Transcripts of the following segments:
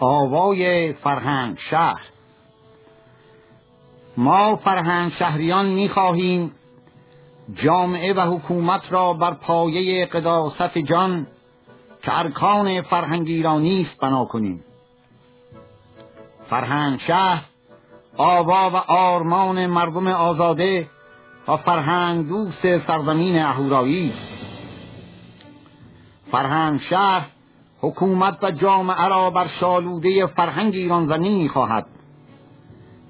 آوای فرهنگ شهر. ما فرهنگ شهریان می‌خواهیم جامعه و حکومت را بر پایه قداست جان که ارکان فرهنگ ایرانی است بنا کنیم. فرهنگ شهر آوا و آرمان مردم آزاده و فرهنگ دوست سرزمین اهورایی فرهنگ شهر حکومت و جامعه را بر شالوده فرهنگ ایران زمین خواهد.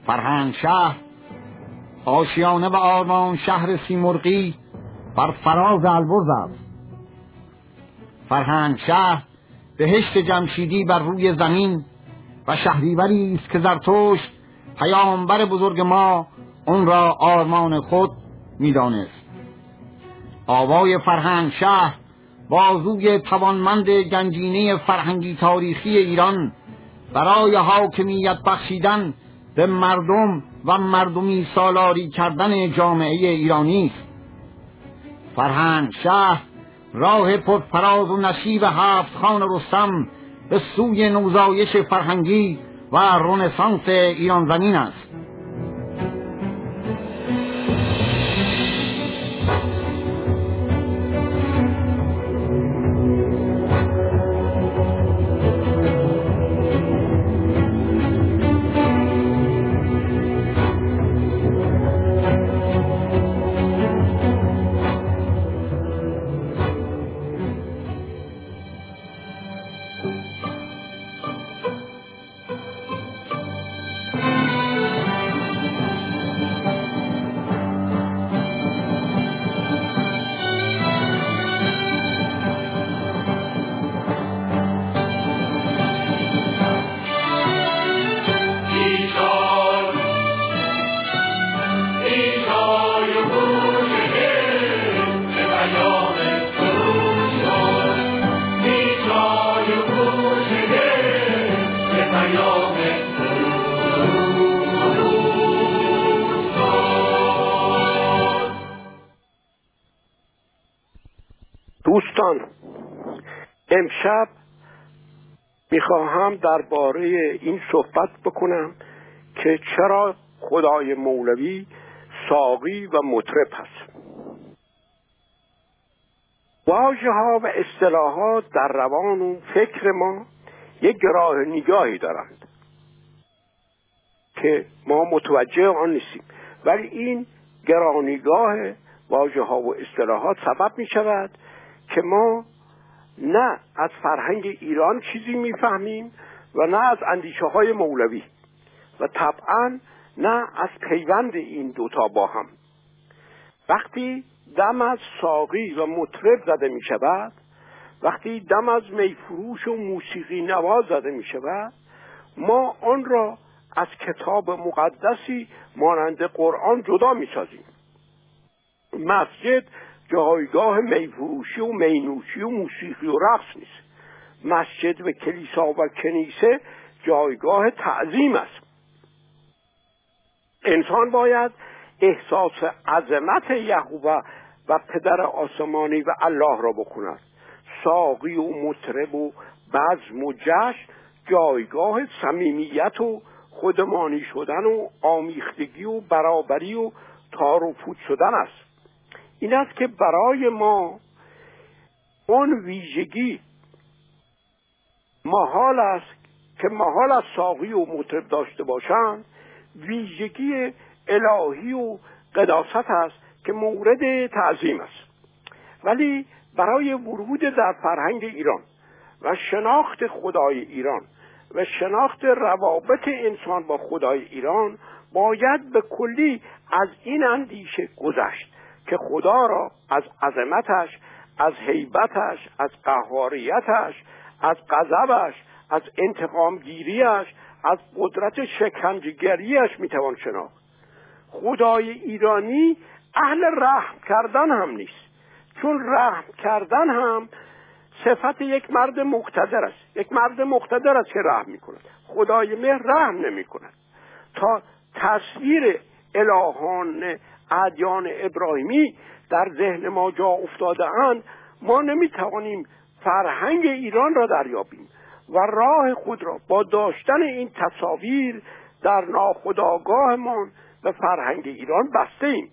فرهنگ شهر آشیانه و آرمان شهر سیمرغی بر فراز البرز است. فرهنگ شهر بهشت جمشیدی بر روی زمین و شهریوری است که زرتشت پیامبر بزرگ ما اون را آرمان خود می‌دانست. آوای فرهنگ شهر بازوی توانمند گنجینه فرهنگی تاریخی ایران برای حاکمیت بخشیدن به مردم و مردمی سالاری کردن جامعه ایرانی فرهنگ شهر راه پرفراز و نشیب هفت خان رستم به سوی نوزایش فرهنگی و رنسانس ایران زمین است. می‌خواهم درباره این صحبت بکنم که چرا خدای مولوی ساقی و مطرب هست واژه ها و اصطلاحات در روان و فکر ما یک گراه نگاهی دارند که ما متوجه آن نیستیم. ولی این گرانیگاه واژه ها و اصطلاحات سبب می شود که ما نه از فرهنگ ایران چیزی می‌فهمیم و نه از اندیشه های مولوی و طبعا نه از پیوند این دوتا با هم. وقتی دم از ساقی و مطرب زده می شود وقتی دم از میفروش و موسیقی نواز زده می شود ما آن را از کتاب مقدسی مانند قرآن جدا می سازیم مسجد جایگاه میفروشی و مینوشی و موسیقی و رقص نیست. مسجد و کلیسا و کنیسه جایگاه تعظیم است. انسان باید احساس عظمت یهوه و پدر آسمانی و الله را بکند ساقی و مطرب و بزم و جشن جایگاه صمیمیت و خودمانی شدن و آمیختگی و برابری و تار و فوت شدن است. این است که برای ما اون ویژگی محال است که محال از ساقی و مطرب داشته باشند. ویژگی الهی و قداست است که مورد تعظیم است. ولی برای ورود در فرهنگ ایران و شناخت خدای ایران و شناخت روابط انسان با خدای ایران باید به کلی از این اندیشه گذشت. که خدا را از عظمتش از حیبتش از قهاریتش از غضبش از انتقام گیریش از قدرت شکنجگریش می‌توان شناخت. خدای ایرانی اهل رحم کردن هم نیست. چون رحم کردن هم صفت یک مرد مقتدر است. یک مرد مقتدر است که رحم می‌کند. خدای مهر رحم نمی‌کند. تا تصویر الهان ادیان ابراهیمی در ذهن ما جا افتاده اند ما نمی‌توانیم فرهنگ ایران را دریابیم و راه خود را با داشتن این تصاویر در ناخداگاهمان به فرهنگ ایران بسته ایم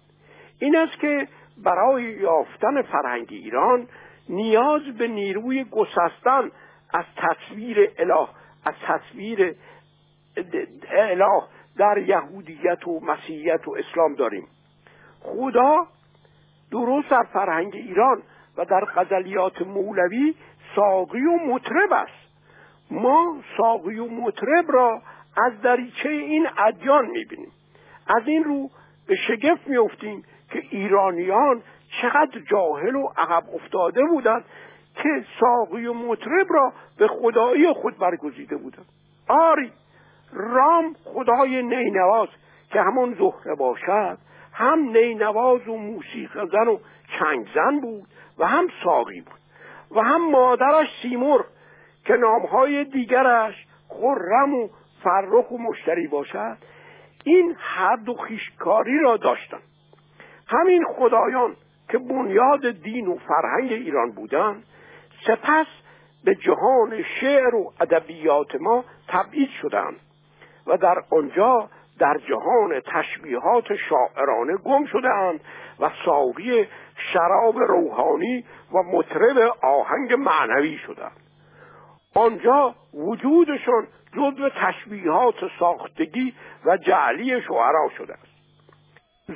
این است که برای یافتن فرهنگ ایران نیاز به نیروی گسستن از تصویر اله از تصویر اله در یهودیت و مسیحیت و اسلام داریم. خدا درست در فرهنگ ایران و در غزلیات مولوی ساقی و مطرب است. ما ساقی و مطرب را از دریچه این ادیان می‌بینیم. از این رو به شگفت میفتیم که ایرانیان چقدر جاهل و عقب افتاده بودند که ساقی و مطرب را به خدایی خود برگزیده بودند. آری رام خدای نینواز که همون زهره باشد هم نینواز و موسیقی زن و چنگ زن بود و هم ساقی بود و هم مادرش سیمور که نامهای دیگرش خرم و فرخ و مشتری باشد. این هر دو خیشکاری را داشتند همین خدایان که بنیاد دین و فرهنگ ایران بودند سپس به جهان شعر و ادبیات ما تبعید شدند و در آنجا در جهان تشبیهات شاعرانه گم شدهاند و ساقی شراب روحانی و مطرب آهنگ معنوی شدند آنجا وجودشان جزو تشبیهات ساختگی و جعلی شعرا شده است.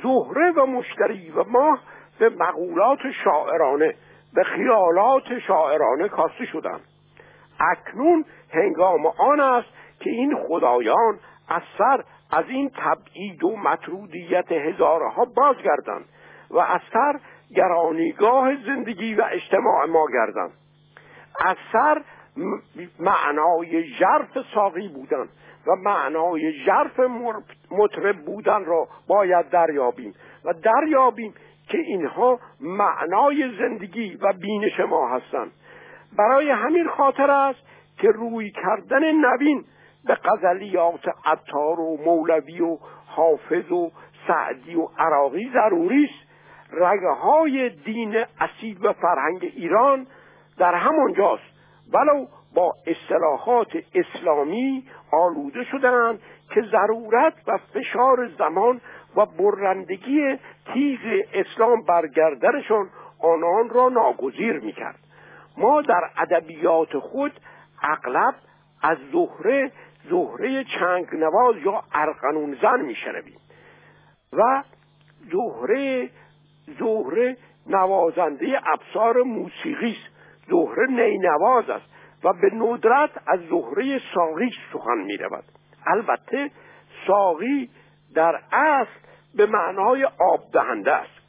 زهره و مشتری و ماه به مقولات شاعرانه به خیالات شاعرانه کاسته شدند. اکنون هنگام آن است که این خدایان از سر از این تبعید و مطرودیت هزارها بازگردند و از سر گرانیگاه زندگی و اجتماع ما گردند از سر معنای ژرف ساقی بودن و معنای ژرف مطرب بودن را باید دریابیم و دریابیم که اینها معنای زندگی و بینش ما هستند. برای همین خاطر است که روی کردن نوین به غزلیات عطار و مولوی و حافظ و سعدی و عراقی ضروری است. رگه دین اصیل و فرهنگ ایران در همانجاست ولو با اصطلاحات اسلامی آلوده شدند که ضرورت و فشار زمان و برندگی تیغ اسلام برگردرشان آنان را ناگزیر می‌کرد. ما در ادبیات خود اغلب از زهره زهره چنگ نواز یا ارقنون زن میشنویم و زهره زهره نوازنده ابسار موسیقی است. زهره نینواز است و به ندرت از زهره ساقی سخن می رود البته ساقی در اصل به معنای آب دهنده است.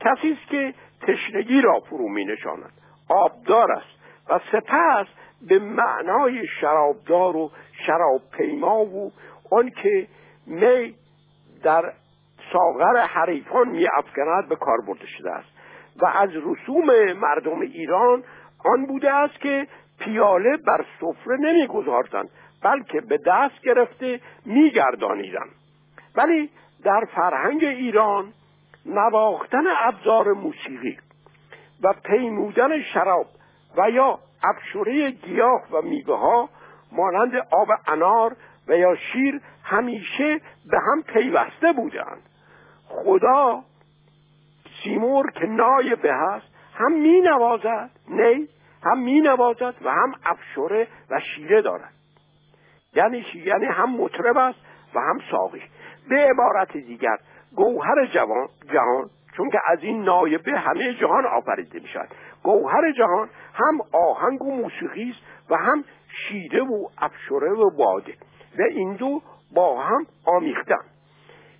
کسی است که تشنگی را فرو می نشاند آبدار است و سپس به معنای شرابدار و شراب پیما و آن که می در ساغر حریفان می افکند به کار برده شده است. و از رسوم مردم ایران آن بوده است که پیاله بر سفره نمیگذاردند بلکه به دست گرفته میگردانیدند ولی در فرهنگ ایران نواختن ابزار موسیقی و پیمودن شراب و یا ابشوره گیاه و میوه ها مانند آب انار و یا شیر همیشه به هم پیوسته بودند. خدا سیمور که نایبه هست هم می نوازد نه هم می نوازد و هم افشوره و شیره دارد. یعنی یعنی هم مطرب است و هم ساقی. به عبارت دیگر گوهر جوان جهان چون که از این نایبه همه جهان آفریده می شود گوهر جهان هم آهنگ و موسیقی است و هم شیره و افشوره و باده. و این دو با هم آمیختن.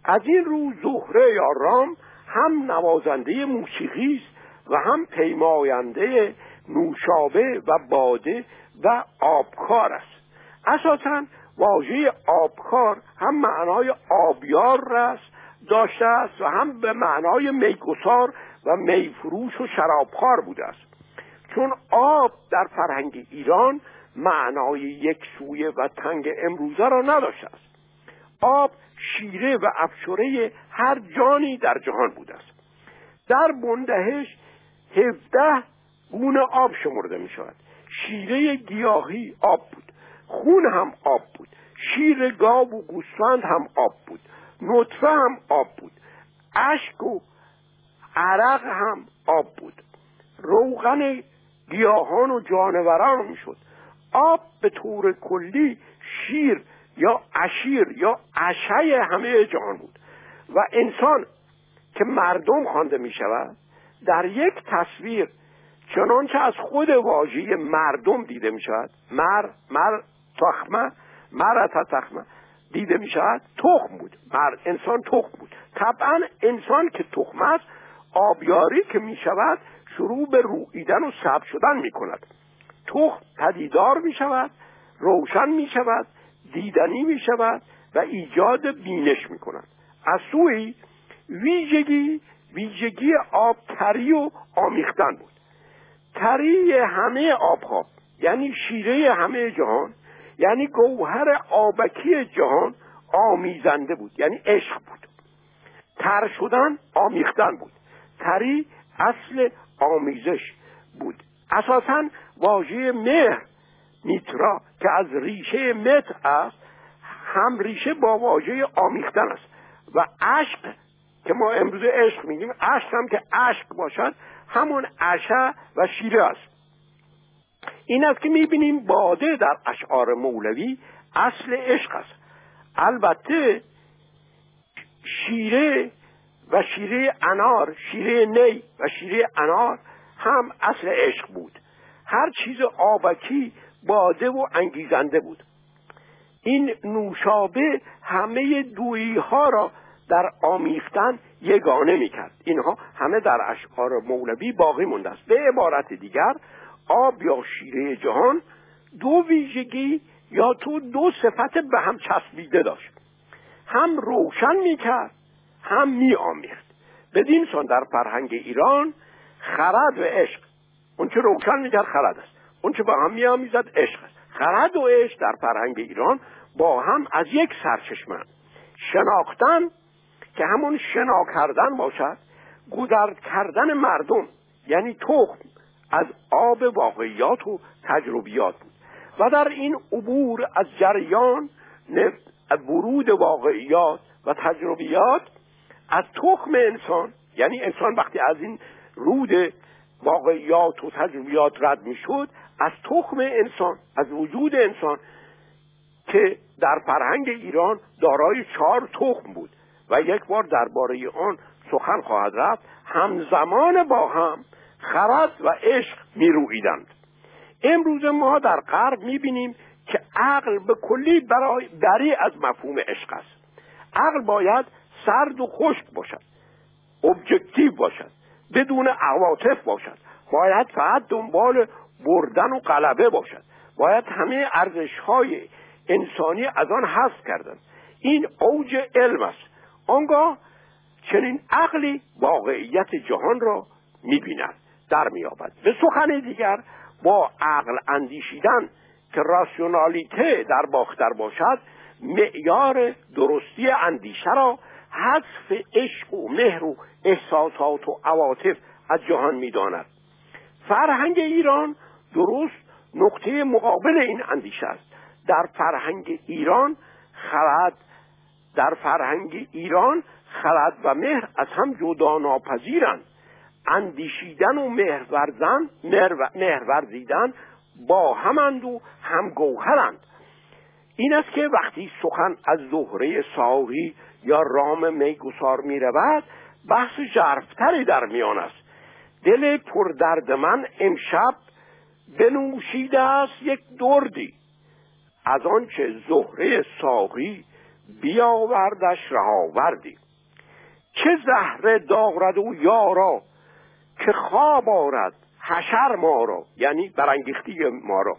از این رو زهره یا رام هم نوازنده موسیقی است و هم پیماینده نوشابه و باده و آبکار است. اساسا واژه آبکار هم معنای آبیار است داشته است و هم به معنای میگسار و میفروش و شرابخوار بوده است. چون آب در فرهنگ ایران معنای یک سویه و تنگ امروزه را نداشته است. آب شیره و افشوره هر جانی در جهان بوده است. در بندهش هفده گونه آب شمرده می شود. شیره گیاهی آب بود. خون هم آب بود. شیر گاو و گوسفند هم آب بود. نطفه هم آب بود. اشک و عرق هم آب بود. روغن گیاهان و جانوران می‌شد آب به طور کلی شیر یا اشیر یا اشای همه جهان بود. و انسان که مردم خوانده می شود در یک تصویر چنانچه از خود واژه مردم دیده می شود مر مر تخمه مر تخمه دیده می شود تخم بود. مر انسان تخم بود. طبعا انسان که تخم است آبیاری که می شود شروع به رویدن و سب شدن می کند. تخم پدیدار می شود روشن می شود دیدنی می شود و ایجاد بینش می کند از سوی ویژگی ویژگی آب تری و آمیختن بود. تری همه آبها یعنی شیره همه جهان یعنی گوهر آبکی جهان آمیزنده بود یعنی عشق بود. تر شدن آمیختن بود. تری اصل آمیزش بود. اساسا واژه مهر میترا که از ریشه مت است هم ریشه با واژه آمیختن است. و عشق که ما امروز عشق میگیم عشق هم که عشق باشد همون عشه و شیره است. این است که می‌بینیم باده در اشعار مولوی اصل عشق است. البته شیره و شیره انار شیره نی و شیره انار هم اصل عشق بود. هر چیز آبکی باده و انگیزنده بود. این نوشابه همه دویی ها را در آمیختن یگانه می‌کرد. اینها همه در اشعار مولوی باقی مونده است. به عبارت دیگر آب یا شیره جهان دو ویژگی یا تو دو صفت به هم چسبیده داشت. هم روشن می‌کرد هم میآمیخت. بدین سان در فرهنگ ایران خرد و عشق. اون چه روشن می‌کرد خرد است. اون چه با هم میآمیزد عشق است. خرد و عشق در فرهنگ ایران با هم از یک سرچشمه. شناختن که همون شنا کردن باشد گودرد کردن مردم یعنی تخم از آب واقعیات و تجربیات بود. و در این عبور از جریان ورود واقعیات و تجربیات از تخم انسان یعنی انسان وقتی از این رود واقعیات و تجربیات رد می‌شد از تخم انسان از وجود انسان که در فرهنگ ایران دارای چهار تخم بود و یک بار درباره آن سخن خواهد رفت. همزمان با هم خرد و عشق میرویدند. امروز ما در غرب می‌بینیم که عقل به کلی برای بری از مفهوم عشق است. عقل باید سرد و خشک باشد ابجکتیو باشد. بدون عواطف باشد. باید فقط دنبال بردن و غلبه باشد. باید همه ارزش های انسانی از آن حذف کردن. این اوج علم است. آنگاه چنین عقلی واقعیت جهان را می‌بیند در میابد به سخن دیگر با عقل اندیشیدن که راسیونالیته در باختر باشد معیار درستی اندیشه را حذف عشق و مهر و احساسات و عواطف از جهان می‌داند. فرهنگ ایران درست نقطه مقابل این اندیشه است. در فرهنگ ایران خرد در فرهنگ ایران خرد و مهر از هم جدا ناپذیرند. اندیشیدن و مهرورزن مهرورزیدن با همند و هم گوهرند. این است که وقتی سخن از زهره ساقی یا رام میگسار می رود بحث جرفتری در میان است. دل پردرد من امشب بنوشیده است یک دردی. از آنچه زهره ساقی بیاوردش رهاوردی. چه زهره دارد و یارا که خواب آرد حشر ما را یعنی برانگیختی ما را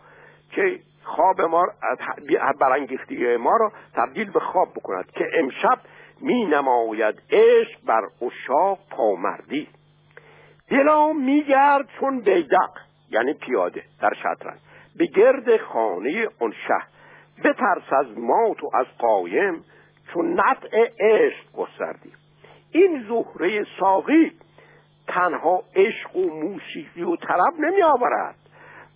که خواب ما برانگیختی ما را تبدیل به خواب بکند. که امشب می نماید عشق بر اشاق پامردی. دلا میگرد چون بیدق یعنی پیاده در شطرنج. به گرد خانه اون شهر بترس از مات و از قایم چون نطع عشق گستردی. این زهره ساقی تنها عشق و موسیقی و طرب نمی آورد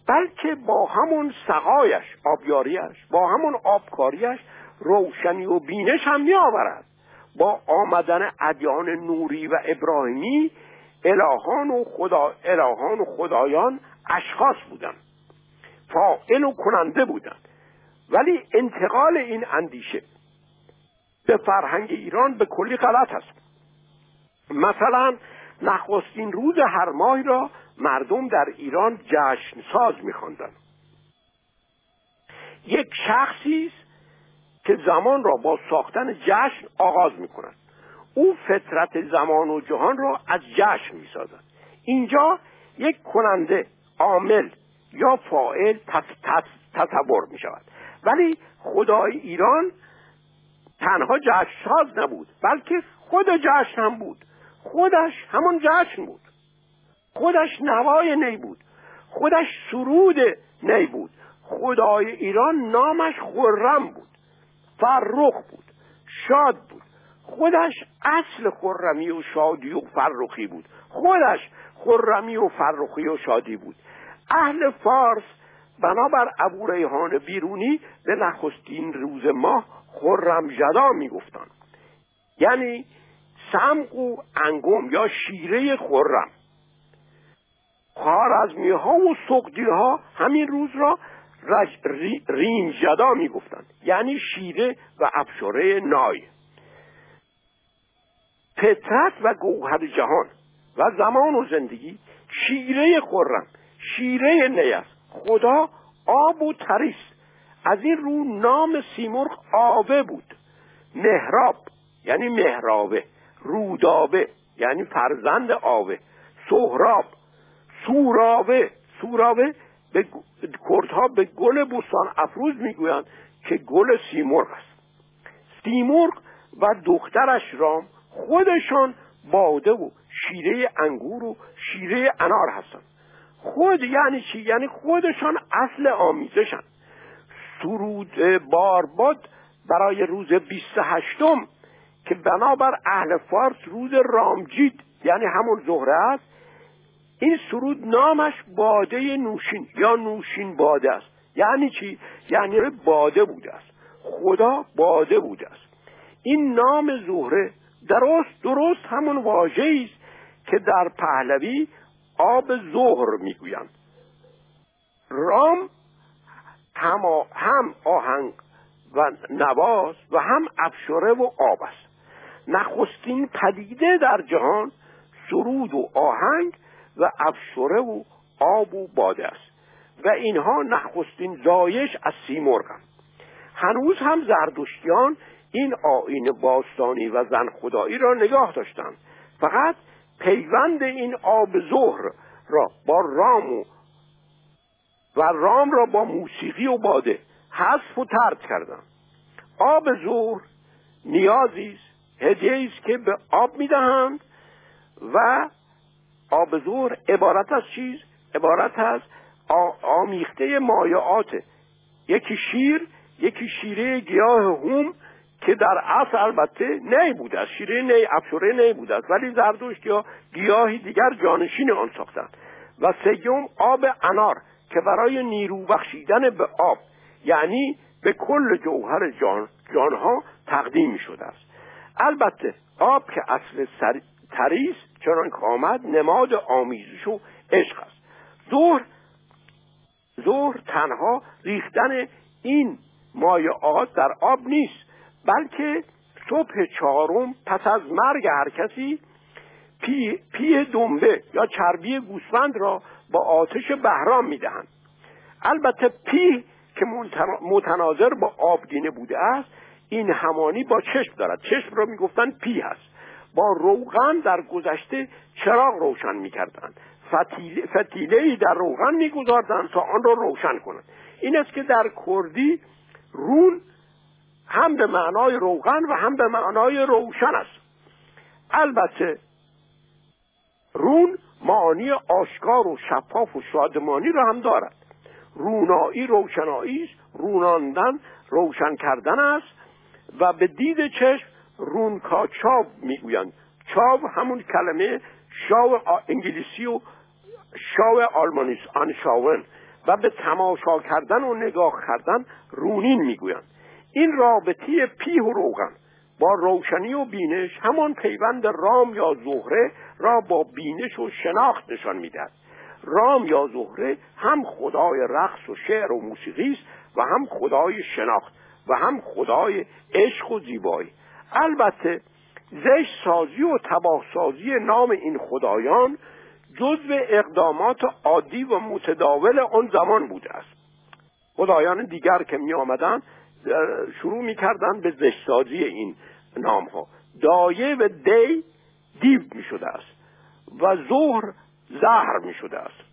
بلکه با همون سقایش آبیاریش با همون آبکاریش روشنی و بینش هم می آورد با آمدن ادیان نوری و ابراهیمی الهان و خدا الهان و خدایان اشخاص بودند. فاعل و کننده بودند. ولی انتقال این اندیشه به فرهنگ ایران به کلی غلط است. مثلا نخستین روز هر ماه را مردم در ایران جشن ساز میخواندند. یک شخصی است که زمان را با ساختن جشن آغاز می‌کند. او فطرت زمان و جهان را از جشن می‌سازد. اینجا یک کننده عامل یا فاعل تصور می شود ولی خدای ایران تنها جشن ساز نبود بلکه خود جشن هم بود. خودش همون جشن بود. خودش نوای نی بود. خودش سرود نی بود. خدای ایران نامش خرم بود. فرخ بود شاد بود. خودش اصل خرمی و شادی و فرخی بود. خودش خرمی و فرخی و شادی بود. اهل فارس بنابر ابو ریحان بیرونی به نخستین روز ماه خرم جدا می‌گفتند. یعنی سمق و انگم یا شیره خرم. خارزمی ها و سقدی ها همین روز را ریم جدا می‌گفتند. یعنی شیره و افشاره نای. فطرت و گوهر جهان و زمان و زندگی شیره خرم شیره نیست. خدا آب و تریس. از این رو نام سیمرغ آوه بود. مهراب یعنی مهرابه رودابه یعنی فرزند آوه سهراب سوراوه سوراوه به کردها به گل بوستان افروز می‌گویند که گل سیمرغ است. سیمرغ و دخترش رام خودشان باده و شیره انگور و شیره انار هستند. خود یعنی چی؟ یعنی خودشان اصل آمیزشن. سرود بارباد برای روز بیست هشتم که بنابر اهل فارس روز رامجید یعنی همون زهره است این سرود نامش باده نوشین یا نوشین باده است. یعنی چی؟ یعنی باده بوده است. خدا باده بوده است. این نام زهره درست درست همون واژه است که در پهلوی آب ظهر می‌گویند. رام هم, هم آهنگ و نواز و هم افشاره و آب است. نخستین پدیده در جهان سرود و آهنگ و افشاره و آب و باده است. و اینها نخستین زایش از سیمرغ هنوز هم زردشتیان این آین باستانی و زن خدایی را نگاه داشتند. فقط پیوند این آب ظهر را با رام و و رام را با موسیقی و باده حذف و ترد کردند. آب ظهر نیازی است هدیه است که به آب می‌دهند و آب ظهر عبارت از چیز؟ عبارت از آمیخته مایعات. یکی شیر یکی شیره گیاه هوم که در اصل البته نی بوده است. شیره نی افشوره نی بوده است. ولی زردوشت یا گیاهی دیگر جانشین آن ساختند و سیوم آب انار که برای نیرو بخشیدن به آب یعنی به کل جوهر جان جانها تقدیم شده است. البته آب که اصل تریس چنان که آمد نماد آمیزش و عشق است. ظهر ظهر تنها ریختن این مایعات در آب نیست بلکه صبح چهارم پس از مرگ هر کسی پی, پی دنبه یا چربی گوسفند را با آتش بهرام می‌دهند. البته پی که متناظر با آبگینه بوده است این همانی با چشم دارد. چشم را می‌گفتن پی هست. با روغن در گذشته چراغ روشن می‌کردند. فتیله, فتیله در روغن میگذاردند تا آن را روشن کنند. این است که در کردی رون هم به معنای روغن و هم به معنای روشن است. البته رون معانی آشکار و شفاف و شادمانی را هم دارد. رونایی روشنایی است روناندن روشن کردن است و به دید چشم رونکا چاو می‌گویند. چاو همون کلمه شاو انگلیسی و شاو آلمانی آنشاون و به تماشا کردن و نگاه کردن رونین می‌گویند. این رابطه پیه و روغن. با روشنی و بینش همان پیوند رام یا زهره را با بینش و شناخت نشان می‌دهد. رام یا زهره هم خدای رقص و شعر و موسیقی است و هم خدای شناخت و هم خدای عشق و زیبایی. البته زشت سازی و تباه سازی نام این خدایان جزو اقدامات عادی و متداول آن زمان بوده است. خدایان دیگر که می آمدن شروع می کردن به زشتسازی این نام ها دایه و دی دیو می شده است و ظهر زهر می شده است.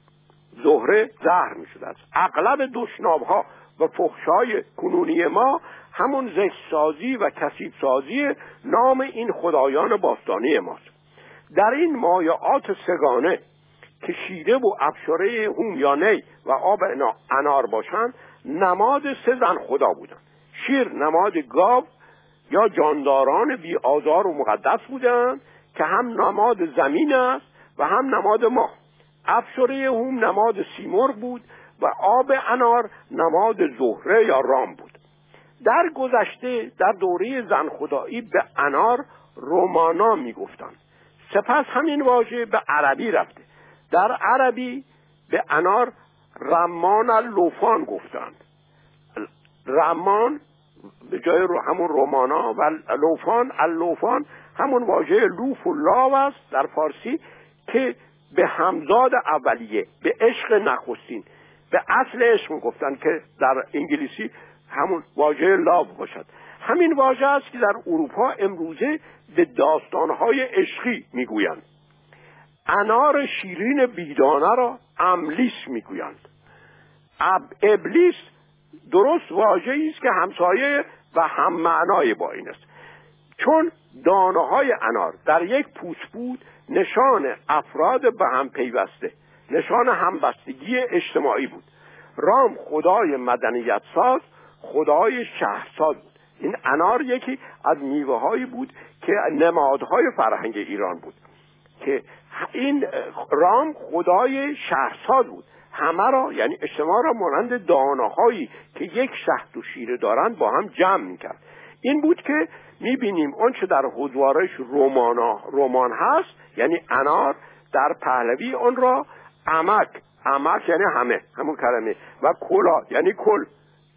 زهره زهر می شده است اغلب دشنام ها و فخشای کنونی ما همون زشتسازی و کسیب سازی نام این خدایان باستانی ماست. در این مایعات سگانه که شیره و ابشاره هوم یا نی و آب انار باشند نماد سه زن خدا بودند. شیر نماد گاو یا جانداران بی آزار و مقدس بودند که هم نماد زمین است و هم نماد ما. افشاره هوم نماد سیمرغ بود و آب انار نماد زهره یا رام بود. در گذشته در دوره زن خدایی به انار رومانا می‌گفتند. سپس همین واژه به عربی رفته. در عربی به انار رمان اللوفان گفتند. رمان به جای همون رومانا و لوفان اللوفان همون واژه لوف و لاو است در فارسی که به همزاد اولیه به عشق نخستین. به اصل عشق گفتن که در انگلیسی همون واژه لاو باشد. همین واژه است که در اروپا امروزه به داستانهای عشقی می‌گویند. انار شیرین بیدانه را املیس می‌گویند. ابلیس درست واژه است که همسایه و هم معنای با این است. چون دانه های انار در یک پوست بود نشان افراد به هم پیوسته. نشان همبستگی اجتماعی بود. رام خدای مدنیت ساز خدای شهرساز بود. این انار یکی از میوه هایی بود که نمادهای فرهنگ ایران بود. که این رام خدای شهرساز بود. همه را یعنی اجتماع را مانند دانه هایی که یک شهد و شیره دارند با هم جمع می‌کرد. این بود که می‌بینیم آنچه در حضوارش رومانا رومان هست یعنی انار در پهلوی آن را عمک عمک یعنی همه همون کلمه و کلا یعنی کل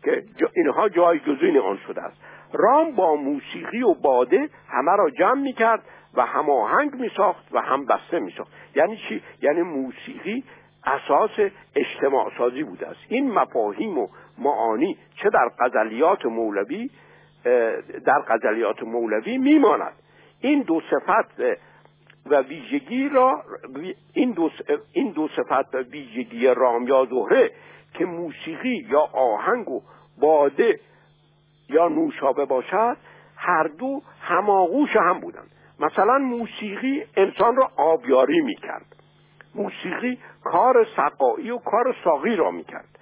که اینها جایگزین آن شده است. رام با موسیقی و باده همه را جمع می‌کرد و هماهنگ میساخت و هم بسته میساخت. یعنی چی؟ یعنی موسیقی اساس اجتماع سازی بوده است. این مفاهیم و معانی چه در غزلیات مولوی در غزلیات مولوی میماند. این دو صفت و ویژگی را این دو, این دو صفت و ویژگی رام یا زهره که موسیقی یا آهنگ و باده یا نوشابه باشد هر دو هماغوش هم بودند. مثلا موسیقی انسان را آبیاری می‌کرد. موسیقی کار سقایی و کار ساقی را می‌کرد.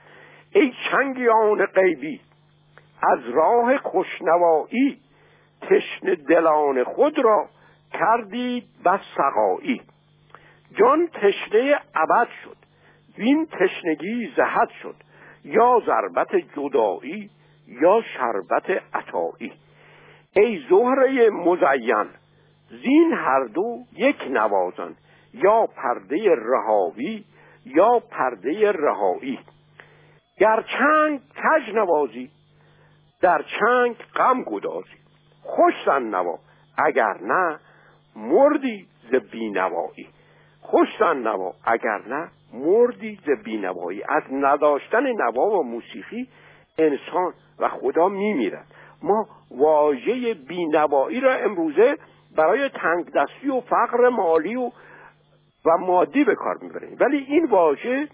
ای چنگیان غیبی از راه خوشنوایی تشن دلان خود را کردید بس سقایی. جان تشنه ابد شد وین تشنگی زهد شد یا ضربت جدایی یا شربت عطایی. ای زهره مزین زین هر دو یک نوازن یا پرده رهاوی یا پرده رهایی. گر چنگ کج نوازی در چنگ غم گدازی. خوش زن نوا. اگر نه مردی ز بینوایی. خوش زن نوا. اگر نه مردی ز بینوایی. از نداشتن نوا و موسیقی انسان و خدا میمیرد. ما واژه بینوایی را امروزه برای تنگ دستی و فقر مالی و و مادی به کار می‌بریم. ولی این واژه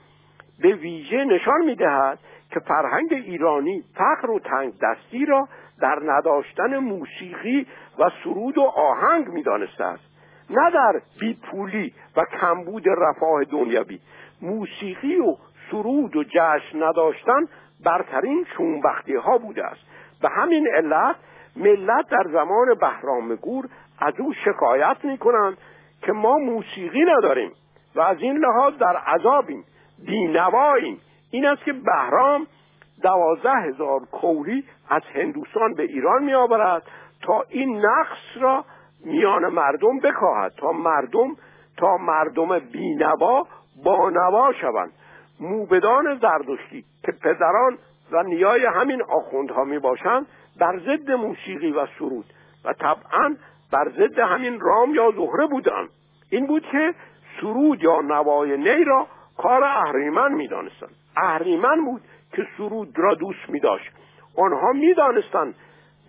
به ویژه نشان می‌دهد که فرهنگ ایرانی فقر و تنگ دستی را در نداشتن موسیقی و سرود و آهنگ می‌دانسته است. نه در بیپولی و کمبود رفاه دنیوی موسیقی و سرود و جشن نداشتن برترین شونبختی ها بوده است. به همین علت ملت در زمان بهرام گور از او شکایت می‌کنند که ما موسیقی نداریم و از این لحاظ در عذابیم بینواییم. این است که بهرام دوازده هزار کوری از هندوستان به ایران می آورد تا این نقص را میان مردم بکاهد تا مردم تا مردم بینوا با نوا شوند. موبدان زردشتی که پدران و نیای همین آخوندها می باشند بر ضد موسیقی و سرود و طبعا بر ضد همین رام یا زهره بودند. این بود که سرود یا نوای نی را کار اهریمن می‌دانستند. اهریمن بود که سرود را دوست می داشت آنها می‌دانستند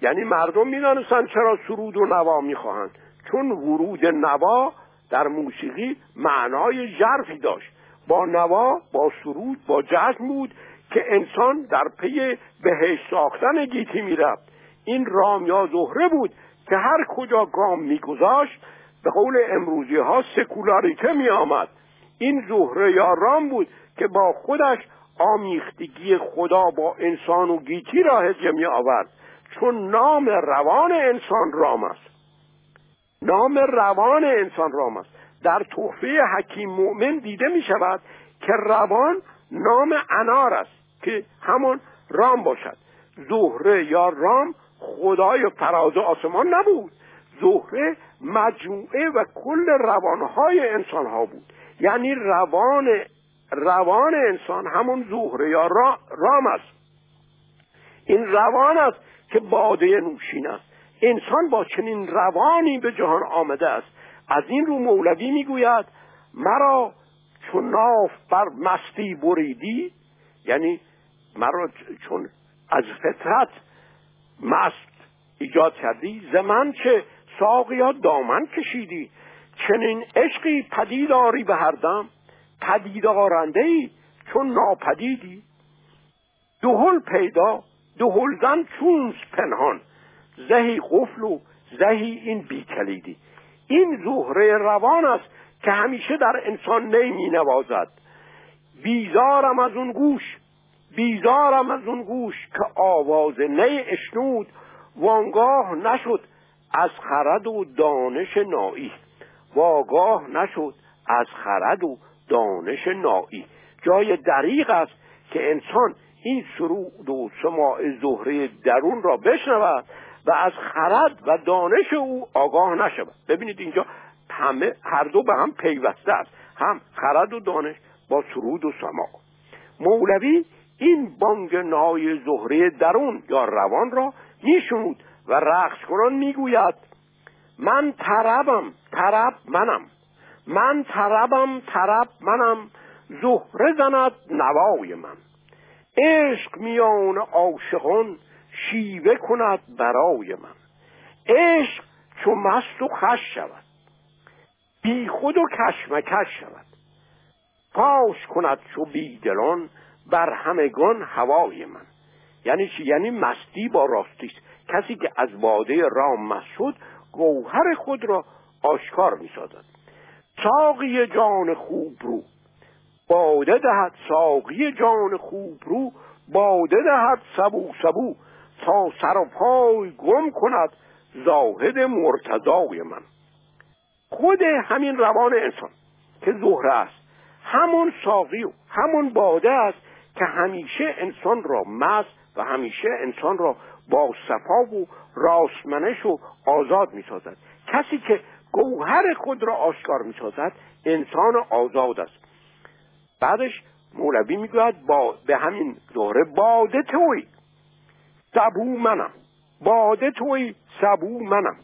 یعنی مردم می‌دانستند چرا سرود و نوا می‌خواهند. چون ورود نوا در موسیقی معنای ژرفی داشت. با نوا با سرود با جشن بود که انسان در پی بهش ساختن گیتی می‌رفت. این رام یا زهره بود که هر کجا گام میگذاشت به قول امروزی ها سکولاریته می آمد این زهره یا رام بود که با خودش آمیختگی خدا با انسان و گیتی را هجه می آورد چون نام روان انسان رام است. نام روان انسان رام است. در تحفه حکیم مؤمن دیده می شود که روان نام انار است که همون رام باشد. زهره یا رام خدای فراز آسمان نبود. زهره مجموعه و کل روانهای انسان ها بود. یعنی روان روان انسان همون زهره یا رام است. این روان است که باده نوشین است. انسان با چنین روانی به جهان آمده است. از این رو مولوی می‌گوید مرا چون ناف بر مستی بریدی یعنی مرا چون از فطرت مست ایجاد کردی زمن چه ساقیا دامن کشیدی؟ چنین عشقی پدیداری به هر دم. پدیدارنده ای چون ناپدیدی. دهل پیدا دهل زن چونس پنهان. زهی قفل و زهی این بیکلیدی. این زهره روان است که همیشه در انسان نمی نوازد بیزارم از اون گوش بیزارم از اون گوش که آواز نی اشنود. وانگاه نشد از خرد و دانش نایی. واگاه نشد از خرد و دانش نایی جای دریغ است که انسان این سرود و سماع زهره درون را بشنود و از خرد و دانش او آگاه نشود. ببینید اینجا همه هر دو به هم پیوسته است. هم خرد و دانش با سرود و سماع. مولوی این بانگ نای زهره درون یا روان را میشنود و رقص کنان می‌گوید من طربم طرب منم. من طربم طرب منم. زهره زند نوای من. عشق میان عاشقان شیوه کند برای من. عشق چو مست و خش شود بی خود و کشمکش شود. پاش کند چو بیدلان بر همگان هوای من. یعنی چی؟ یعنی مستی با راستی کسی که از باده رام مست شد گوهر خود را آشکار می سازد ساقی جان خوب رو. باده دهد ساقی جان خوب رو. باده دهد سبو سبو. تا سر و پای گم کند زاهد مرتضای من. خود همین روان انسان که زهره است همون ساقی و همون باده است که همیشه انسان را مست و همیشه انسان را با صفا و راستمنش و آزاد می سازد کسی که گوهر خود را آشکار می سازد انسان آزاد است. بعدش مولوی می‌گوید با به همین دوره باده توی. سبو منم. باده توی سبو منم.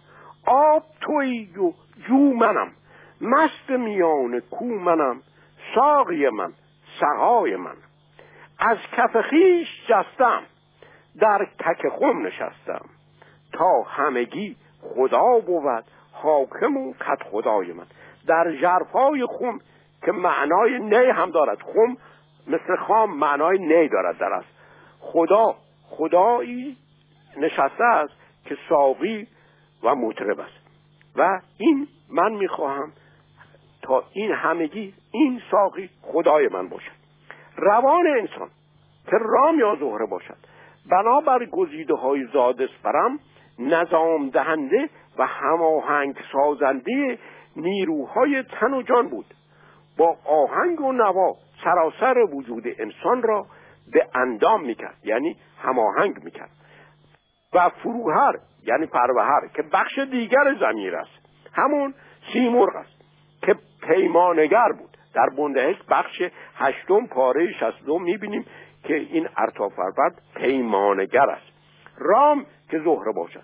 آب توی و جو منم. مست میان کو منم. ساقی من سقای من. از کف خیش جستم. در تک خم نشستم. تا همگی خدا بود حاکم و کت خدای من. در جرفای خم که معنای نی هم دارد. خم مثل خام معنای نی دارد در است خدا خدایی نشسته است که ساقی و مطرب است. و این من می‌خواهم تا این همگی این ساقی خدای من باشد. روان انسان که رام یا زهره باشد. بنابر گزیده های زادسپرم نظام دهنده و هماهنگ سازنده نیروهای تن و جان بود. با آهنگ و نوا سراسر وجود انسان را به اندام می‌کرد یعنی هماهنگ می‌کرد. و فروهر یعنی پروهر که بخش دیگر زمیر است. همون سیمرغ است که پیمانگر بود. در بندهش بخش هشتم پاره شستم می‌بینیم که این ارتافربد پیمانگر است. رام که زهره باشد.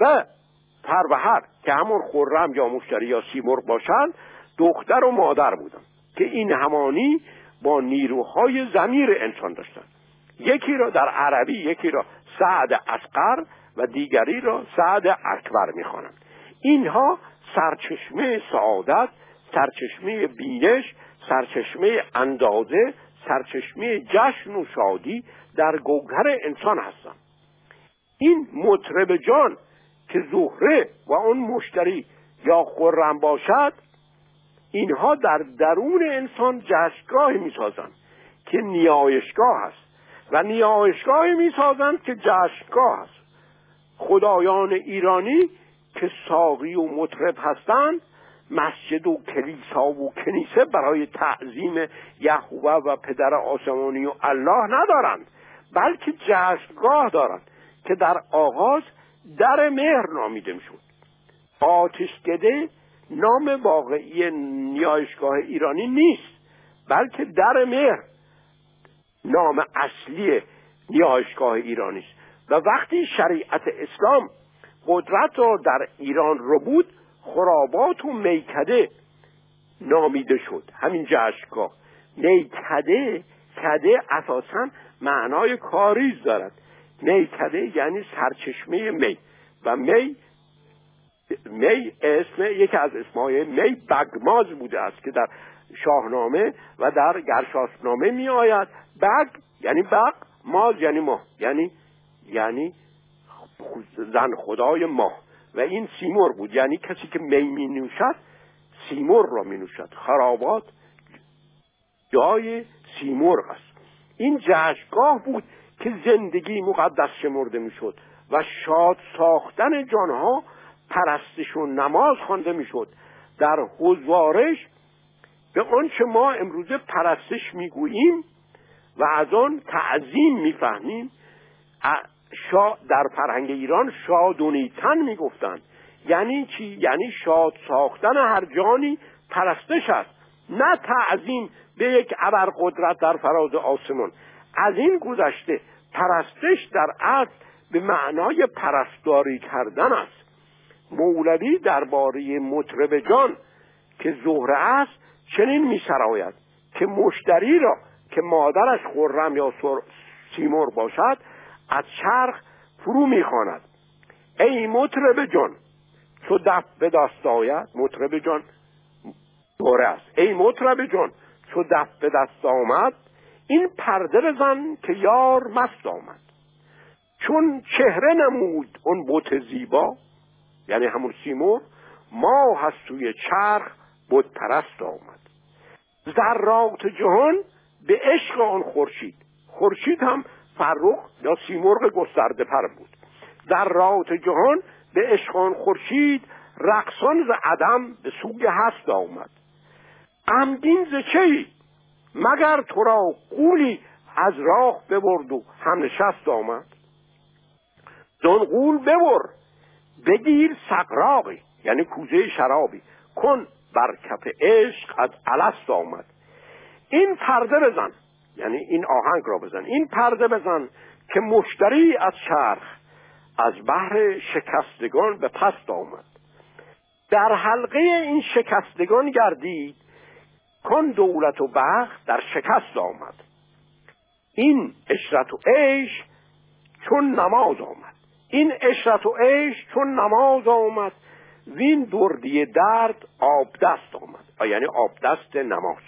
و پروهر که همون خرم یا مشتری یا سیمرغ باشند دختر و مادر بودن که این همانی با نیروهای زمیر انسان داشتند یکی را در عربی یکی را سعد اسقر و دیگری را سعد اکبر می‌خوانند. اینها سرچشمه سعادت سرچشمه بینش سرچشمه اندازه سرچشمه جشن و شادی در گوهر انسان هستند. این مطرب جان که زهره و اون مشتری یا خرم باشد اینها در درون انسان جشنگاهی می‌سازند که نیایشگاه است و نیایشگاهی می‌سازند که جشنگاه است. خدایان ایرانی که ساقی و مطرب هستند مسجد و کلیسا و کنیسه برای تعظیم یهوه و پدر آسمانی و الله ندارند بلکه جشنگاه دارند که در آغاز در مهر نامیده می‌شد. آتشکده نام واقعی نیایشگاه ایرانی نیست بلکه در مهر نام اصلی نیایشگاه ایرانی است. و وقتی شریعت اسلام قدرت را در ایران رو بود خرابات و میکده نامیده شد. همین جشنگاه. میکده کده اساسا معنای کاریز دارد. میکده یعنی سرچشمه می. و می می اسم یکی از اسمای می بگماز بوده است که در شاهنامه و در گرشاسنامه می آید. بگ یعنی بگ ماز یعنی ماه. یعنی یعنی زن خدای ماه. و این سیمور بود. یعنی کسی که می می نوشد سیمور را می نوشد. خرابات جای سیمرغ است. این جشنگاه بود که زندگی مقدس شمرده می‌شد و شاد ساختن جانها پرستش و نماز خوانده می‌شد. در حضوارش به آنچه ما امروزه پرستش می‌گوییم و از آن تعظیم می‌فهمیم در فرهنگ ایران شادونیتن می‌گفتند. یعنی چی؟ یعنی شاد ساختن هر جانی پرستش است. نه تعظیم به یک ابرقدرت در فراز آسمان. از این گذشته پرستش در اصل به معنای پرستاری کردن است. مولوی درباره مطرب جان که زهره است چنین می سراید که مشتری را که مادرش خرم یا سیمور باشد از چرخ فرو می‌خواند. ای مطرب جان چو دف به دست آید؟ مطرب جان دوره است. ای مطرب جان چو دف به دست آمد؟ این پرده بزن که یار مست آمد. چون چهره نمود اون بوت زیبا یعنی همون سیمور ما هست توی چرخ بود پرست آمد. ذرات جهان به عشق آن خورشید. خورشید هم فرخ یا سیمرغ گسترده پر بود. ذرات جهان به عشق آن خورشید رقصان ز عدم به سوی هست آمد. غمگین ز چه مگر تو را قولی از راه ببرد و هم نشست آمد؟ زن قول ببر بگیر سقراقی یعنی کوزه شرابی کن بر کف عشق از الست آمد. این پرده بزن یعنی این آهنگ را بزن. این پرده بزن که مشتری از چرخ از بحر شکستگان به پست آمد. در حلقه این شکستگان گردید کن دولت و بخت در شکست آمد. این اشرت و عیش چون نماز آمد. این اشرت و عیش چون نماز آمد. وین دردی درد آب دست آمد. یعنی آب دست نماز.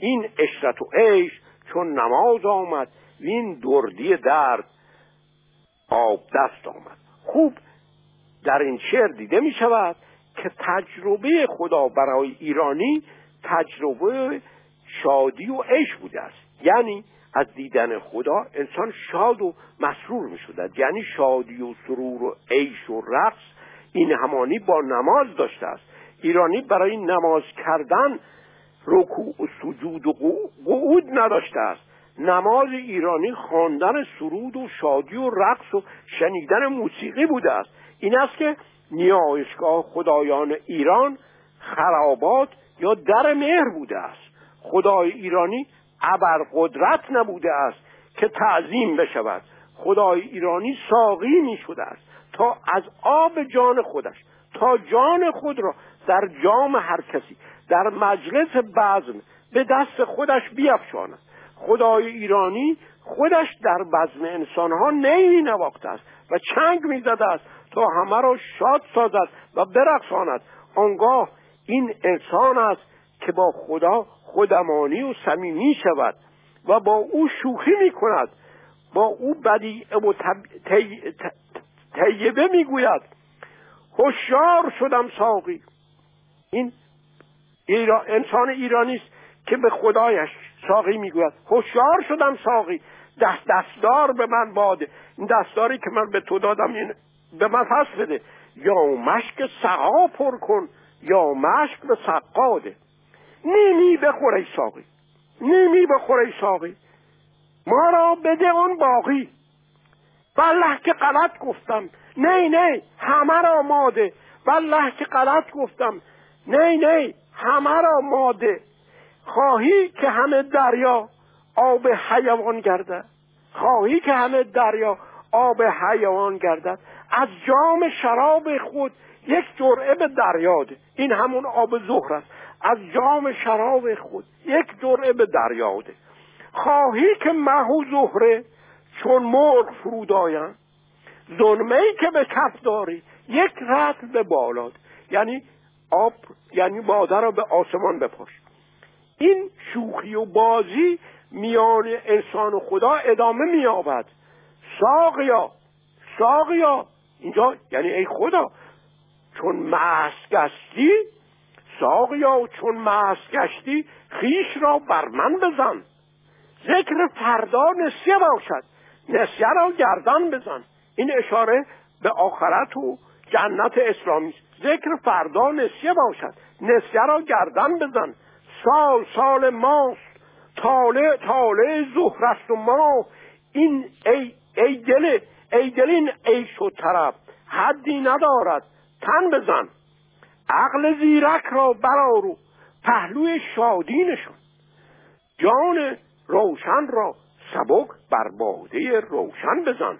این اشرت و عیش چون نماز آمد وین دردی درد آب دست آمد. خوب در این شعر دیده می شود که تجربه خدا برای ایرانی تجربه شادی و عشق بوده است. یعنی از دیدن خدا انسان شاد و مسرور می شود یعنی شادی و سرور و عیش و رقص این همانی با نماز داشته است. ایرانی برای نماز کردن رکوع و سجود و قعود نداشته است. نماز ایرانی خواندن سرود و شادی و رقص و شنیدن موسیقی بوده است. این است که نیایشگاه خدایان ایران خرابات یا در مهر بوده است. خدای ایرانی ابرقدرت نبوده است که تعظیم بشود. خدای ایرانی ساقی می شده است تا از آب جان خودش تا جان خود را در جام هر کسی در مجلس بزم به دست خودش بیفشاند. خدای ایرانی خودش در بزم انسانها نیمی نواخته است و چنگ می‌زده است تا همه را شاد سازد و برقصاند. آنگاه این انسان است که با خدا خودمانی و صمیمی شود و با او شوخی می کند با او بدی و طیبه می‌گوید. هوشیار شدم ساقی. این انسان ایرانی است که به خدایش ساقی می‌گوید. هوشیار شدم ساقی. دست دستدار به من باده این دستداری که من به تو دادم این به من پس بده. یا مشک سقا پر کن. یا مشک به سقاده. نیمی بخوره ساقی نیمی بخوره ساقی ما را بده اون باقی. والله که غلط گفتم. نه نه همه را ماده. والله که غلط گفتم. نه نه همه را ماده. خواهی که همه دریا آب حیوان گردد. خواهی که همه دریا آب حیوان گردد. از جام شراب خود یک جرعه به دریاده این همون آب ظهر است. از جام شراب خود یک جرعه به دریاده خواهی که مه و زهره چون مرغ فرود آیند. ای که به کف داری یک رتل به بالاد. یعنی آب یعنی باده را به آسمان بپاش. این شوخی و بازی میان انسان و خدا ادامه مییابد. ساقیا ساقیا اینجا یعنی ای خدا چون مست گشتی ساقیا چون مست گشتی خیش را بر من بزن. ذکر فردا نسیه باشد نسیه را گردن بزن. این اشاره به آخرت و جنت اسلامی است. ذکر فردا نسیه باشد نسیه را گردن بزن. سال سال ماست تاله تاله زهرست و ما. این ای, ای دل ای دل این عیش و طرب حدی ندارد. تن بزن. عقل زیرک را برارو پهلوی شادینشون جان روشن را سبک بر باده روشن بزن.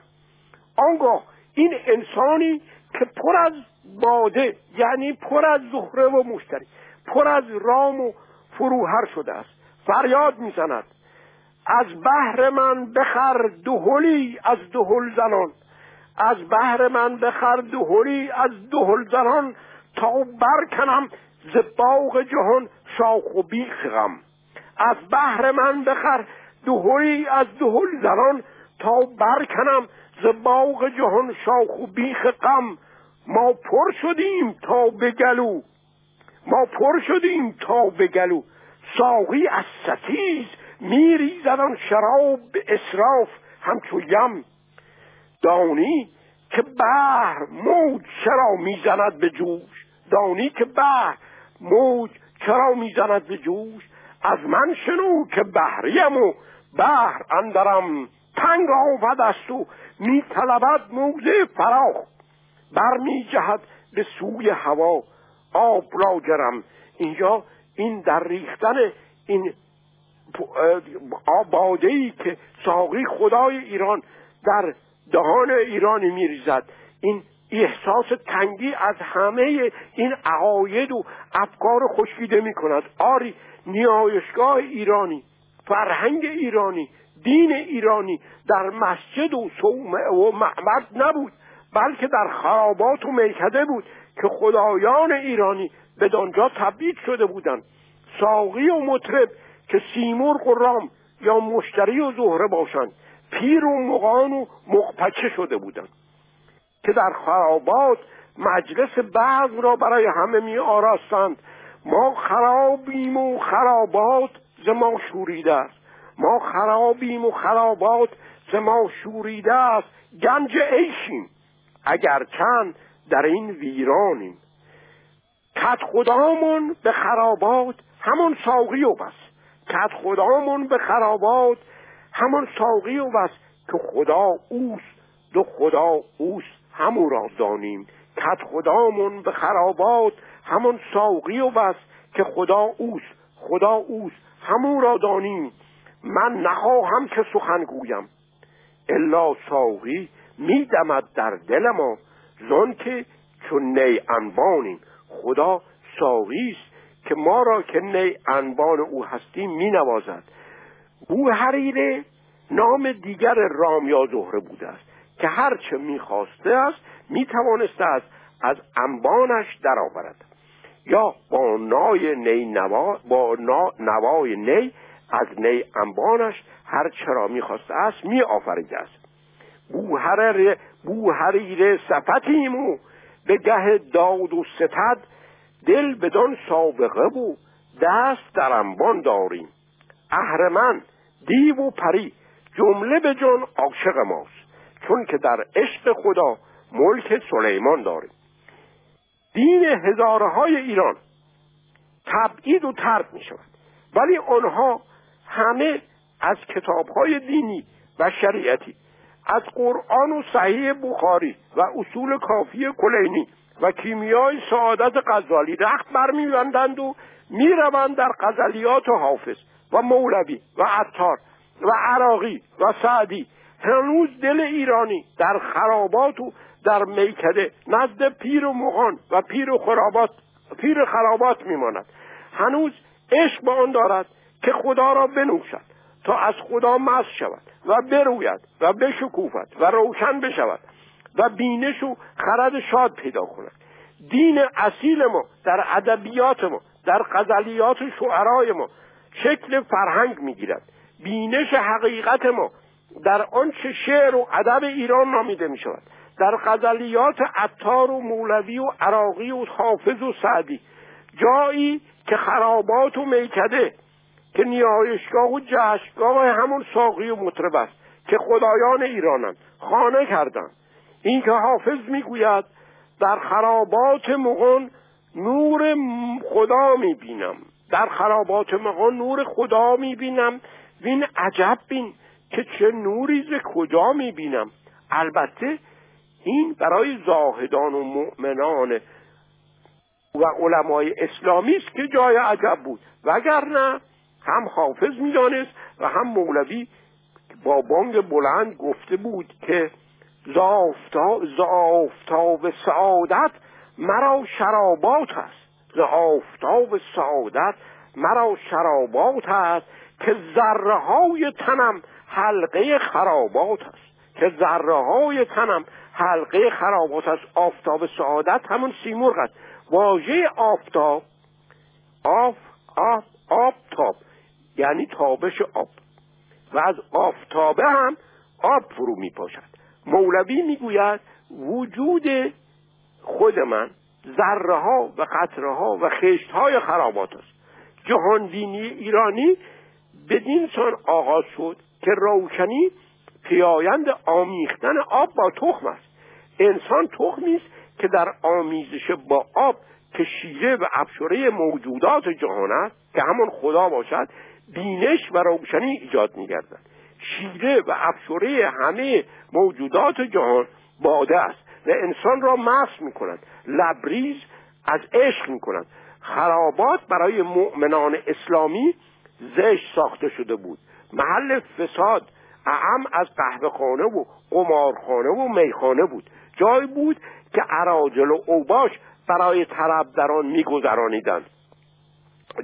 آنگاه این انسانی که پر از باده یعنی پر از زهره و مشتری پر از رام و فروهر شده است فریاد می‌زند. از بهر من بخر دهلی از دهل زنان. از بهر من بخر دهلی از دهل زنان. تا برکنم ز باغ جهان شاخ و بیخ غم. از بهر من بخر دهلی از دهل زنان. تا برکنم ز باغ جهان شاخ و بیخ غم. ما پر شدیم تا به ما پر شدیم تا به گلو. ساقی از ستیز میری زدن شراب به اصراف همچو یم. دانی که بحر موج چرا می‌زند به جوش؟ دانی که بحر موج چرا می‌زند به جوش؟ از من شنو که بحریم و بحر اندرم تنگ آمد است و میطلبد موزه فراخ. بر می جهد به سوی هوا آب را جرم اینجا این در ریختن این باده ای که ساقی خدای ایران در دهان ایرانی میریزد. این احساس تنگی از همه این عقاید و افکار خشکیده می کند آری نیایشگاه ایرانی فرهنگ ایرانی دین ایرانی در مسجد و و معبد نبود بلکه در خرابات و میکده بود که خدایان ایرانی به دانجا تبدیل شده بودند. ساقی و مطرب که سیمرغ و یا مشتری و زهره باشند. پیر و مغان و مقپچه شده بودند. که در خرابات مجلس بعض را برای همه می آراستند. ما خرابیم و خرابات ز ما شوریده است. ما خرابیم و خرابات ز ما شوریده است. گنج عیشیم. اگر چند در این ویرانیم. کت خدامون به خرابات همون ساقی و بس. کت خدامون به خرابات همون ساقی و بس که خدا اوست دو خدا اوست همون را دانیم. کت خدامون به خرابات همون ساقی و بس که خدا اوست خدا اوست همون را دانیم. من نخواهم که سخن گویم. الا ساقی میدمد در دل ما زن که چون نی انبانیم. خدا ساقی است. که ما را که نی انبان او هستیم می نوازد او حریره نام دیگر رام یا زهره بوده است که هرچه می‌خواسته است می‌توانسته است از انبانش درآورد. یا با نای نی نوا با نوای نی از نی انبانش هر چرا می‌خواسته است می آفریده است بوهر بوهریر صفتیم و به گه داد و ستد دل بدان سابقه و دست در انبان داریم. اهرمن دیو و پری جمله به جان عاشق ماست. چون که در عشق خدا ملک سلیمان داریم. دین هزاره های ایران تبعید و ترد می شود. ولی آنها همه از کتاب های دینی و شریعتی از قرآن و صحیح بخاری و اصول کافی کلینی و کیمیای سعادت غزالی رخت برمیبندند و می‌روند در غزلیات و حافظ و مولوی و عطار و عراقی و سعدی. هنوز دل ایرانی در خرابات و در میکده نزد پیر و مغان و پیر و خرابات پیر خرابات میماند. هنوز عشق به آن دارد که خدا را بنوشد تا از خدا مست شود و بروید و بشکوفد و روشن بشود. و بینش و خرد شاد پیدا کند. دین اصیل ما در ادبیات ما در غزلیات شعرای ما شکل فرهنگ می‌گیرد. بینش حقیقت ما در آنچه شعر و ادب ایران نامیده می شود در غزلیات عطار و مولوی و عراقی و حافظ و سعدی. جایی که خرابات و میکده که نیایشگاه و جشنگاه همون ساقی و مطرب است که خدایان ایرانند. خانه کردند. این که حافظ می‌گوید در خرابات مغان نور خدا می‌بینم. در خرابات مغان نور خدا می‌بینم. وین عجب بین که چه نوری ز کجا می‌بینم. البته این برای زاهدان و مؤمنان و علمای اسلامی است که جای عجب بود. وگرنه هم حافظ می‌دانست و هم مولوی با بانگ بلند گفته بود که زافتاب سعادت مرا شرابات است. زافتاب سعادت مرا شرابات است که ذره های تنم حلقه خرابات است. که ذره های تنم حلقه خرابات است. آفتاب سعادت همون سیمرغ است. واژه آفتاب آف آف آفتاب یعنی تابش آب. و از آفتابه هم آب فرو می پاشد مولوی می‌گوید وجود خود من ذره ها و قطره ها و خشت های خرابات است. جهان دینی ایرانی بدین سان آغاز شد که روشنی پیایند آمیختن آب با تخم است. انسان تخمی است که در آمیزش با آب که شیره و ابشره موجودات جهان است که همون خدا باشد بینش و روشنی ایجاد میگردد. شیره و افشوره همه موجودات جهان باده است و انسان را مست می کند لبریز از عشق می کند خرابات برای مؤمنان اسلامی زشت ساخته شده بود. محل فساد اعم از قهوه خانه و قمارخانه و میخانه بود. جای بود که عراجل و اوباش برای طرب در آن میگذرانیدند.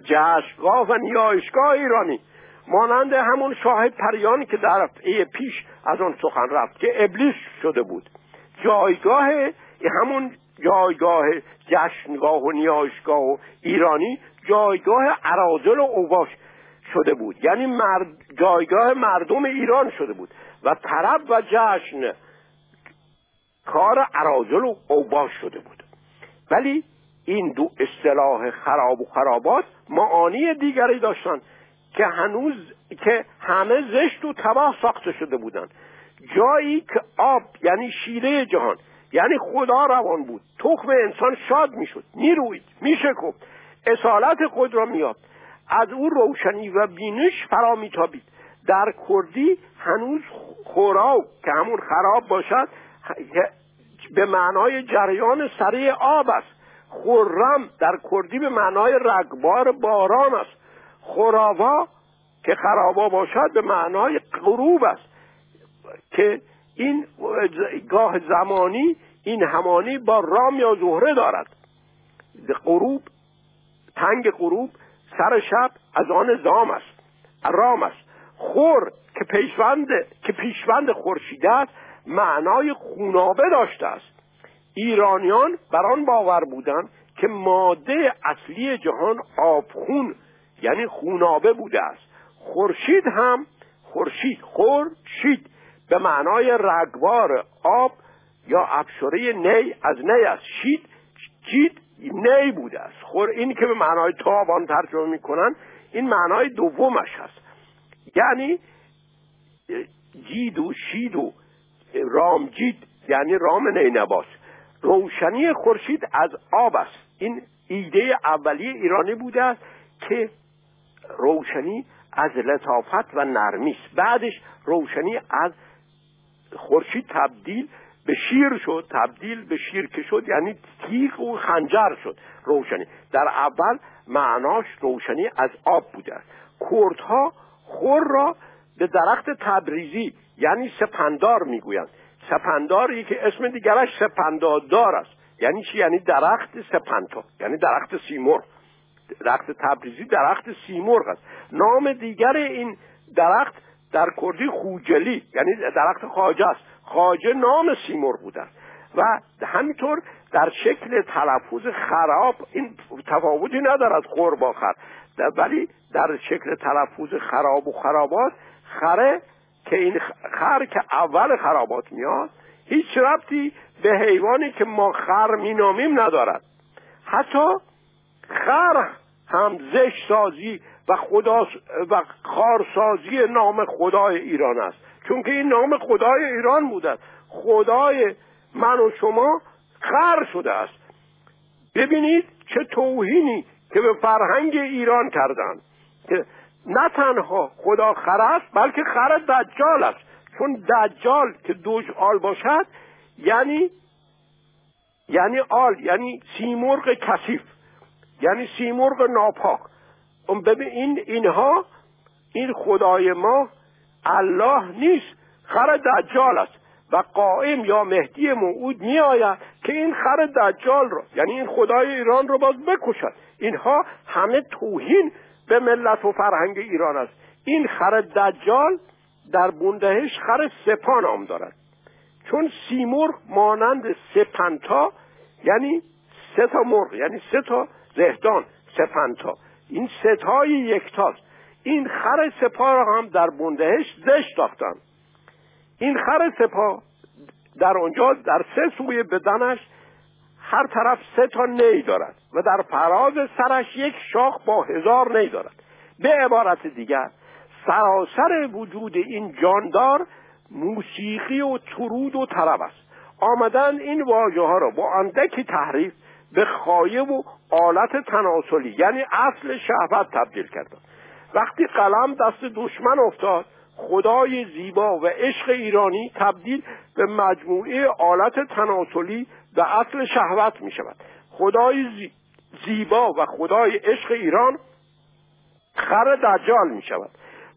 جشنگاه و نیایشگاه ایرانی. مانند همون شاه پریانی که در دفعه پیش از آن سخن رفت که ابلیس شده بود. جایگاه همون جایگاه جشنگاه و نیایشگاه و ایرانی جایگاه عرازل و اوباش شده بود. یعنی مرد جایگاه مردم ایران شده بود و طرب و جشن کار عرازل و اوباش شده بود. ولی این دو اصطلاح خراب و خرابات معانی دیگری داشتن. که هنوز که همه زشت و تباه ساخته شده بودند. جایی که آب یعنی شیره جهان یعنی خدا روان بود. تخم انسان شاد می‌شد می‌روید میشکفت. اصالت خود را میاد از او روشنی و بینش فرا میتابید. در کردی هنوز خوراک که همون خراب باشد به معنای جریان سریع آب است. خرم در کردی به معنای رگبار باران است. خوراوا که خرابا باشد به معنای غروب است. که این گاه زمانی این همانی با رام یا زهره دارد. غروب تنگ غروب سر شب از آن زام است رام است. خور که پیشوند که پیشوند خورشید است معنای خونابه داشته است. ایرانیان بر آن باور بودند که ماده اصلی جهان آبخون یعنی خونابه بوده است. خورشید هم خورشید خورشید به معنای رگوار آب یا افشاره نی از نی است. شید جید نی بوده است. خور این که به معنای تابان ترجمه می‌کنن این معنای دومش هست یعنی جید و شید و رام جید یعنی رام نینباس روشنی خورشید از آب است. این ایده اولیه ایرانی بوده است که روشنی از لطافت و نرمی است. بعدش روشنی از خورشید تبدیل به شیر شد. تبدیل به شیر که شد یعنی تیغ و خنجر شد. روشنی. در اول معناش روشنی از آب بوده است. کردها خور را به درخت تبریزی یعنی سپندار می‌گویند. سپنداری که اسم دیگرش سپندادار است. یعنی چی؟ یعنی درخت سپنتا یعنی درخت سیمرغ. درخت تبریزی درخت سیمرغ است. نام دیگر این درخت در کردی خوجلی یعنی درخت خاجه است. خاجه نام سیمرغ بوده و همینطور در شکل تلفظ خراب این تفاوتی ندارد خور با خر ولی در شکل تلفظ خراب و خرابات خره که این خر که اول خرابات میاد هیچ ربطی به حیوانی که ما خر مینامیم ندارد. حتی خر هم زشت سازی و خدا و خارسازی نام خدای ایران است. چون که این نام خدای ایران بوده. خدای من و شما خر شده است. ببینید چه توهینی که به فرهنگ ایران کردند که نه تنها خدا خر است بلکه خر دجال است. چون دجال که دوش آل باشد یعنی یعنی آل یعنی سیمرغ کثیف. یعنی سیمرغ ناپاک. اون ببین این اینها این خدای ما الله نیست خر دجال است. و قائم یا مهدی موعود می آید که این خر دجال رو یعنی این خدای ایران رو باز بکشد. اینها همه توهین به ملت و فرهنگ ایران است. این خر دجال در بوندهش خر سپا نام دارد. چون سیمرغ مانند سپنتا یعنی سه تا مرغ یعنی سه تا زهدان سپنتا این ستای یکتاست. این خر سپا را هم در بندهش زشت داختن این خر سپا در آنجا در سه سوی بدنش هر طرف سه تا نی دارد و در فراز سرش یک شاخ با هزار نی دارد. به عبارت دیگر سراسر وجود این جاندار موسیقی و ترود و طرب است. آمدن این واژه ها را با اندکی تحریف به خایه و آلت تناسلی یعنی اصل شهوت تبدیل کردن وقتی قلم دست دشمن افتاد خدای زیبا و عشق ایرانی تبدیل به مجموعه آلت تناسلی و اصل شهوت می شود. خدای زیبا و خدای عشق ایران خر دجال می شود.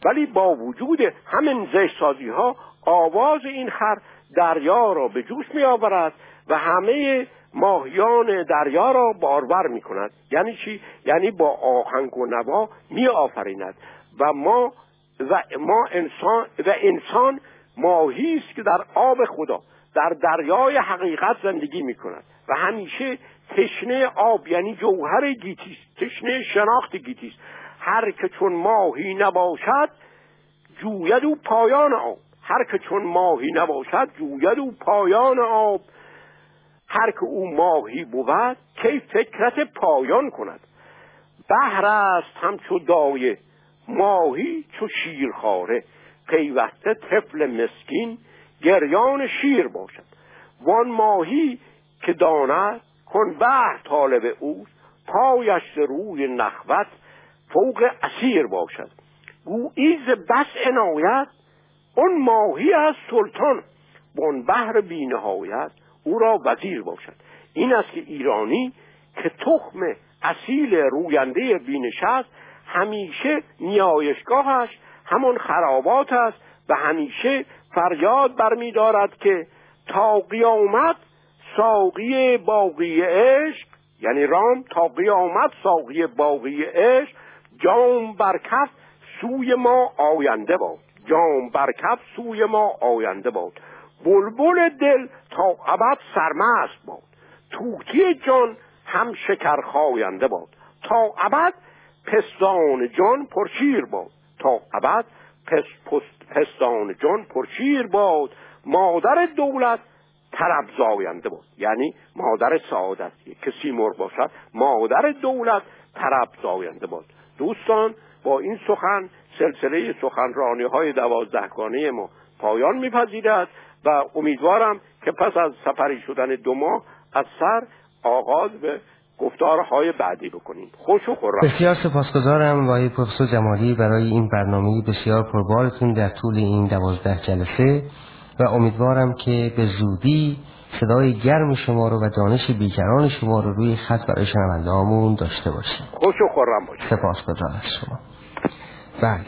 ولی با وجود همین زشت سازی ها آواز این خر دریا را به جوش می آورد و همه ماهیان دریا را بارور می کند یعنی چی؟ یعنی با آهنگ و نوا می آفریند و ما و ما انسان و انسان ماهی است که در آب خدا در دریای حقیقت زندگی می کند و همیشه تشنه آب یعنی جوهر گیتی تشنه شناخت گیتی هر که چون ماهی نباشد جوید و پایان آب. هر که چون ماهی نباشد جوید و پایان آب. هر که او ماهی بود کی فکرت پایان کند. بهر است همچو دایه ماهی چو شیرخواره. پیوسته طفل مسکین گریان شیر باشد. وان ماهی که داند کن بهر طالب او پایش روی نخوت فوق اسیر باشد. گویی ز بس عنایت اون ماهی از سلطان. بون بحر بینهایت او را وزیر باشد. این است که ایرانی که تخم اصیل روینده بینش است همیشه نیایشگاهش همون خرابات است و همیشه فریاد برمیدارد که تا قیامت ساقی باقی عشق یعنی رام تا قیامت ساقی باقی عشق جام برکف سوی ما آینده باد. جام برکف سوی ما آینده باد. بلبل دل تا ابد سرمست باد. توتی جان هم شکر خاینده باد. تا ابد پستان جان پرشیر باد. تا ابد پس پستان جان پرشیر باد. مادر دولت طرب زاینده بود یعنی مادر سعادت. کسی مر باشد مادر دولت طرب زاینده بود دوستان با این سخن سلسله سخنرانی های دوازدهگانه ما پایان میپذیرد. و امیدوارم که پس از سفری شدن دو ماه از سر آغاز به گفتارهای بعدی بکنیم. خوش و خورم بسیار سپاسگزارم وای پروفسور جمالی برای این برنامه بسیار پربارتون در طول این دوازده جلسه و امیدوارم که به زودی صدای گرم شما رو و دانش بیکران شما رو روی خط برای شنونده داشته باشیم. خوش و خورم باشیم سپاسگزار از شما. بله.